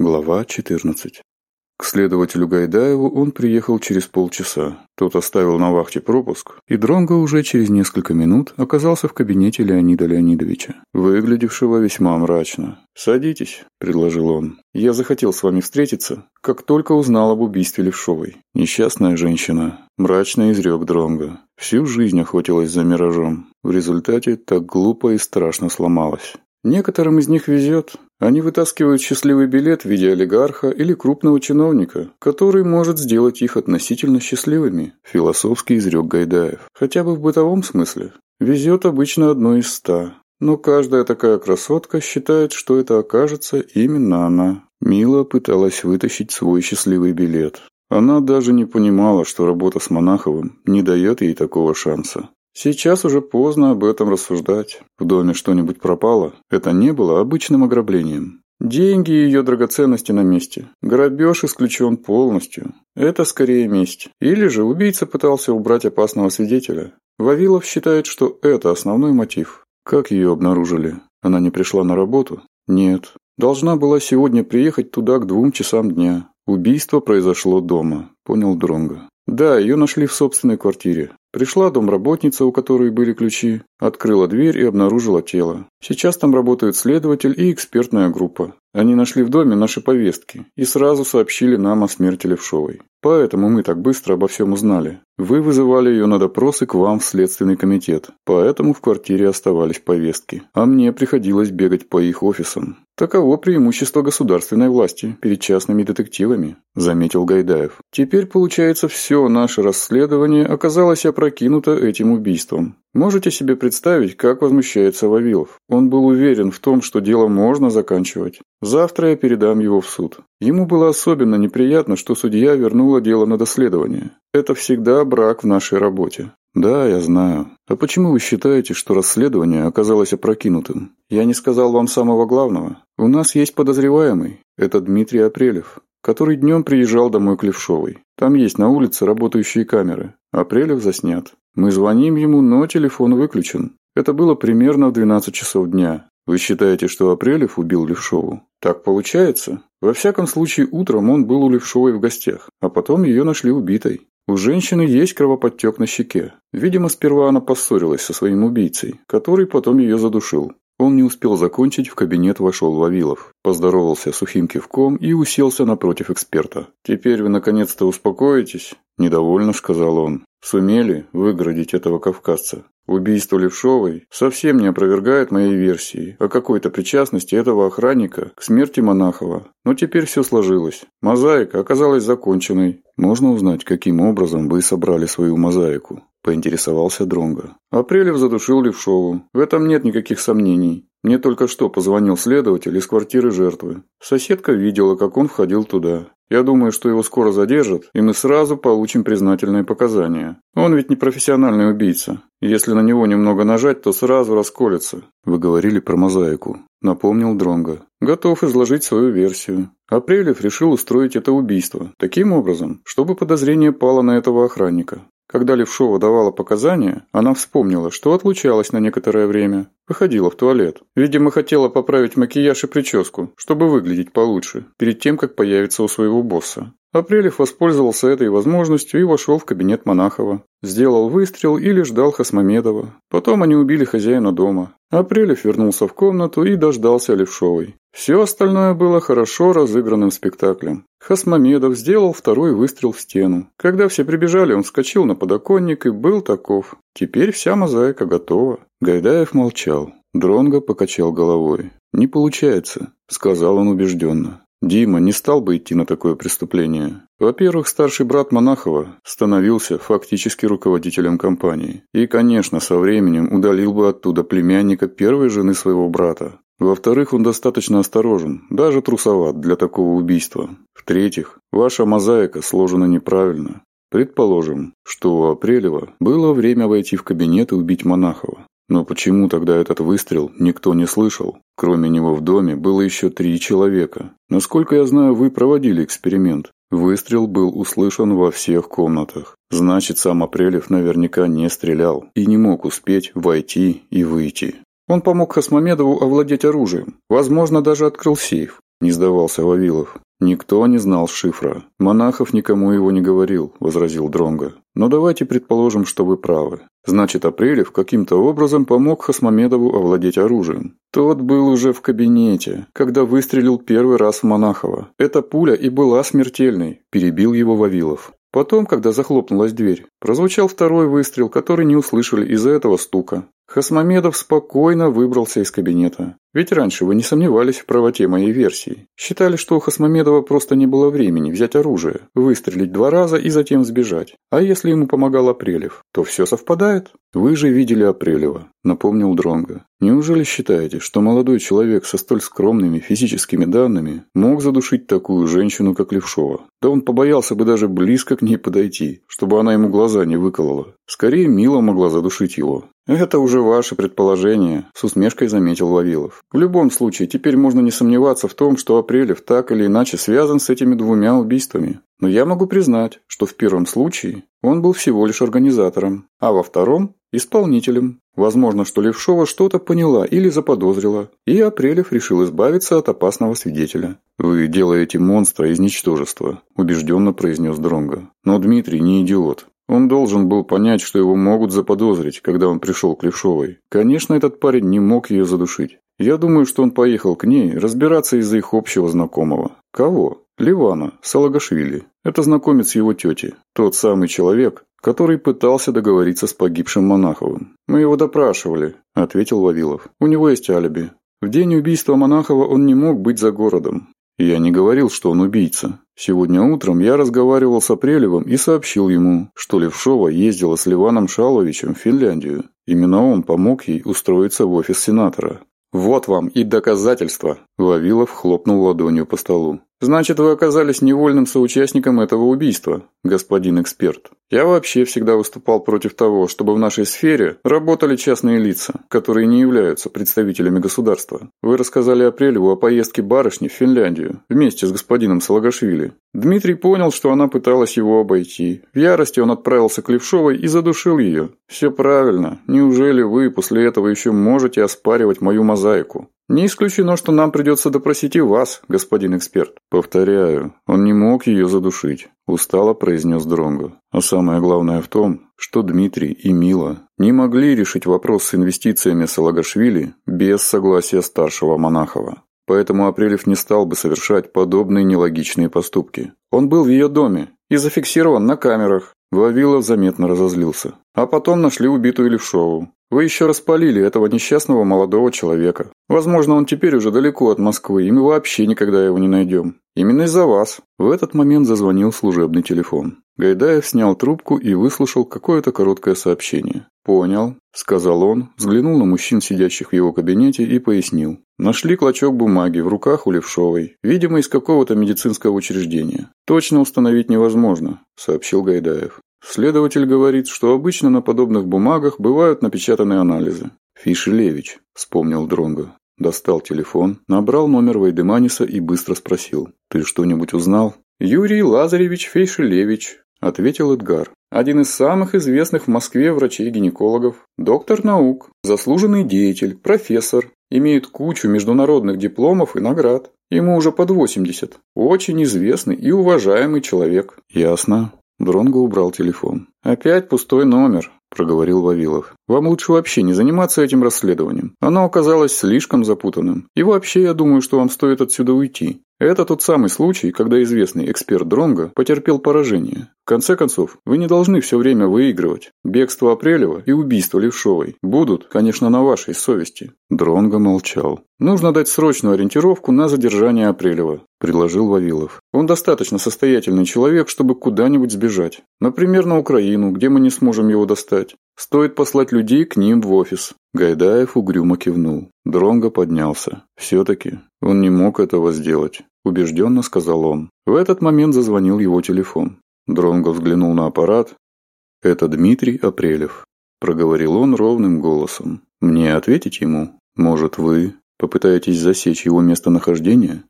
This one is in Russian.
Глава 14. К следователю Гайдаеву он приехал через полчаса. Тот оставил на вахте пропуск, и Дронго уже через несколько минут оказался в кабинете Леонида Леонидовича, выглядевшего весьма мрачно. «Садитесь», – предложил он. «Я захотел с вами встретиться, как только узнал об убийстве Левшовой. Несчастная женщина», – мрачно изрек Дронго. Всю жизнь охотилась за миражом. В результате так глупо и страшно сломалась. Некоторым из них везет. Они вытаскивают счастливый билет в виде олигарха или крупного чиновника, который может сделать их относительно счастливыми, философски изрек Гайдаев. Хотя бы в бытовом смысле. Везет обычно одно из ста. Но каждая такая красотка считает, что это окажется именно она. Мила пыталась вытащить свой счастливый билет. Она даже не понимала, что работа с Монаховым не дает ей такого шанса. Сейчас уже поздно об этом рассуждать. В доме что-нибудь пропало. Это не было обычным ограблением. Деньги и ее драгоценности на месте. Грабеж исключен полностью. Это скорее месть. Или же убийца пытался убрать опасного свидетеля. Вавилов считает, что это основной мотив. Как ее обнаружили? Она не пришла на работу? Нет. Должна была сегодня приехать туда к двум часам дня. Убийство произошло дома, понял Дронго. Да, ее нашли в собственной квартире. Пришла домработница, у которой были ключи, открыла дверь и обнаружила тело. Сейчас там работают следователь и экспертная группа. Они нашли в доме наши повестки и сразу сообщили нам о смерти Левшовой. Поэтому мы так быстро обо всем узнали. Вы вызывали ее на допросы к вам в следственный комитет. Поэтому в квартире оставались повестки. А мне приходилось бегать по их офисам. Таково преимущество государственной власти перед частными детективами, заметил Гайдаев. Теперь, получается, все наше расследование оказалось оправданным опрокинута этим убийством. Можете себе представить, как возмущается Вавилов. Он был уверен в том, что дело можно заканчивать. Завтра я передам его в суд. Ему было особенно неприятно, что судья вернула дело на доследование. Это всегда брак в нашей работе. Да, я знаю. А почему вы считаете, что расследование оказалось опрокинутым? Я не сказал вам самого главного. У нас есть подозреваемый. Это Дмитрий Апрелев который днем приезжал домой к Левшовой. Там есть на улице работающие камеры. Апрелев заснят. Мы звоним ему, но телефон выключен. Это было примерно в 12 часов дня. Вы считаете, что Апрелев убил Левшову? Так получается? Во всяком случае, утром он был у Левшовой в гостях, а потом ее нашли убитой. У женщины есть кровоподтек на щеке. Видимо, сперва она поссорилась со своим убийцей, который потом ее задушил. Он не успел закончить, в кабинет вошел Вавилов. Поздоровался сухим кивком и уселся напротив эксперта. «Теперь вы наконец-то успокоитесь?» «Недовольно», — сказал он. «Сумели выгородить этого кавказца? Убийство Левшовой совсем не опровергает моей версии о какой-то причастности этого охранника к смерти Монахова. Но теперь все сложилось. Мозаика оказалась законченной. Можно узнать, каким образом вы собрали свою мозаику?» поинтересовался Дронго. Апрелев задушил Левшову. В этом нет никаких сомнений. Мне только что позвонил следователь из квартиры жертвы. Соседка видела, как он входил туда. Я думаю, что его скоро задержат, и мы сразу получим признательные показания. Он ведь не профессиональный убийца. Если на него немного нажать, то сразу расколется. Вы говорили про мозаику, напомнил Дронго. Готов изложить свою версию. Апрелев решил устроить это убийство таким образом, чтобы подозрение пало на этого охранника. Когда Левшова давала показания, она вспомнила, что отлучалась на некоторое время, выходила в туалет. Видимо, хотела поправить макияж и прическу, чтобы выглядеть получше, перед тем, как появится у своего босса. Апрелев воспользовался этой возможностью и вошел в кабинет Монахова. Сделал выстрел или ждал Хасмамедова. Потом они убили хозяина дома. Апрелев вернулся в комнату и дождался Левшовой. Все остальное было хорошо разыгранным спектаклем. Хасмамедов сделал второй выстрел в стену. Когда все прибежали, он вскочил на подоконник и был таков. Теперь вся мозаика готова. Гайдаев молчал. Дронго покачал головой. «Не получается», — сказал он убежденно. Дима не стал бы идти на такое преступление. Во-первых, старший брат Монахова становился фактически руководителем компании. И, конечно, со временем удалил бы оттуда племянника первой жены своего брата, во-вторых, он достаточно осторожен, даже трусоват для такого убийства. В-третьих, ваша мозаика сложена неправильно. Предположим, что у Апрелева было время войти в кабинет и убить Монахова. Но почему тогда этот выстрел никто не слышал? Кроме него в доме было еще три человека. Насколько я знаю, вы проводили эксперимент. Выстрел был услышан во всех комнатах. Значит, сам Апрелев наверняка не стрелял и не мог успеть войти и выйти. Он помог Хасмамедову овладеть оружием, возможно, даже открыл сейф. Не сдавался Вавилов. Никто не знал шифра. Монахов никому его не говорил, возразил Дронга. Но давайте предположим, что вы правы. Значит, Апрелев каким-то образом помог Хасмамедову овладеть оружием. Тот был уже в кабинете, когда выстрелил первый раз в Монахова. Эта пуля и была смертельной, перебил его Вавилов. Потом, когда захлопнулась дверь, прозвучал второй выстрел, который не услышали из-за этого стука. Хасмамедов спокойно выбрался из кабинета. Ведь раньше вы не сомневались в правоте моей версии. Считали, что у Хасмамедова просто не было времени взять оружие, выстрелить два раза и затем сбежать. А если ему помогал Апрелев, то все совпадает. Вы же видели Апрелева, напомнил Дронга. Неужели считаете, что молодой человек со столь скромными физическими данными мог задушить такую женщину, как Левшова? Да он побоялся бы даже близко к ней подойти, чтобы она ему глаза не выколола. Скорее, Мила могла задушить его. Это уже ваше предположение, с усмешкой заметил Вавилов. В любом случае, теперь можно не сомневаться в том, что Апрелев так или иначе связан с этими двумя убийствами. Но я могу признать, что в первом случае он был всего лишь организатором, а во втором – исполнителем. Возможно, что Левшова что-то поняла или заподозрила, и Апрелев решил избавиться от опасного свидетеля. «Вы делаете монстра из ничтожества», – убежденно произнес Дронга. «Но Дмитрий не идиот. Он должен был понять, что его могут заподозрить, когда он пришел к Левшовой. Конечно, этот парень не мог ее задушить. Я думаю, что он поехал к ней разбираться из-за их общего знакомого. Кого? Ливана, Салагашвили. Это знакомец его тети. Тот самый человек, который пытался договориться с погибшим Монаховым. «Мы его допрашивали», – ответил Вавилов. «У него есть алиби. В день убийства Монахова он не мог быть за городом. Я не говорил, что он убийца. Сегодня утром я разговаривал с Апрелевым и сообщил ему, что Левшова ездила с Ливаном Шаловичем в Финляндию. Именно он помог ей устроиться в офис сенатора. «Вот вам и доказательства!» Вавилов хлопнул ладонью по столу. Значит, вы оказались невольным соучастником этого убийства, господин эксперт. Я вообще всегда выступал против того, чтобы в нашей сфере работали частные лица, которые не являются представителями государства. Вы рассказали Апрелеву о поездке барышни в Финляндию вместе с господином Салагашвили. Дмитрий понял, что она пыталась его обойти. В ярости он отправился к Левшовой и задушил ее. Все правильно. Неужели вы после этого еще можете оспаривать мою мозаику? Не исключено, что нам придется допросить и вас, господин эксперт. Повторяю, он не мог ее задушить, устало произнес Дронго. А самое главное в том, что Дмитрий и Мила не могли решить вопрос с инвестициями Салагашвили без согласия старшего Монахова. Поэтому Апрелев не стал бы совершать подобные нелогичные поступки. Он был в ее доме и зафиксирован на камерах. Вавилов заметно разозлился. А потом нашли убитую Левшову. Вы еще распалили этого несчастного молодого человека. Возможно, он теперь уже далеко от Москвы, и мы вообще никогда его не найдем. Именно из-за вас». В этот момент зазвонил служебный телефон. Гайдаев снял трубку и выслушал какое-то короткое сообщение. «Понял», – сказал он, взглянул на мужчин, сидящих в его кабинете, и пояснил. «Нашли клочок бумаги в руках у Левшовой, видимо, из какого-то медицинского учреждения. Точно установить невозможно», – сообщил Гайдаев. Следователь говорит, что обычно на подобных бумагах бывают напечатанные анализы. Фишелевич, вспомнил Дронго, достал телефон, набрал номер Вайдеманиса и быстро спросил. «Ты что-нибудь узнал?» «Юрий Лазаревич Фейшелевич», – ответил Эдгар. «Один из самых известных в Москве врачей-гинекологов. Доктор наук, заслуженный деятель, профессор. Имеет кучу международных дипломов и наград. Ему уже под 80. Очень известный и уважаемый человек». «Ясно», Дронго убрал телефон. «Опять пустой номер», – проговорил Вавилов. «Вам лучше вообще не заниматься этим расследованием. Оно оказалось слишком запутанным. И вообще, я думаю, что вам стоит отсюда уйти. Это тот самый случай, когда известный эксперт Дронга потерпел поражение. В конце концов, вы не должны все время выигрывать. Бегство Апрелева и убийство Левшовой будут, конечно, на вашей совести. Дронга молчал. Нужно дать срочную ориентировку на задержание Апрелева, предложил Вавилов. Он достаточно состоятельный человек, чтобы куда-нибудь сбежать. Например, на Украину, где мы не сможем его достать. Стоит послать людей к ним в офис. Гайдаев угрюмо кивнул. Дронго поднялся. Все-таки он не мог этого сделать, убежденно сказал он. В этот момент зазвонил его телефон. Дронго взглянул на аппарат. «Это Дмитрий Апрелев», – проговорил он ровным голосом. «Мне ответить ему? Может, вы попытаетесь засечь его местонахождение?»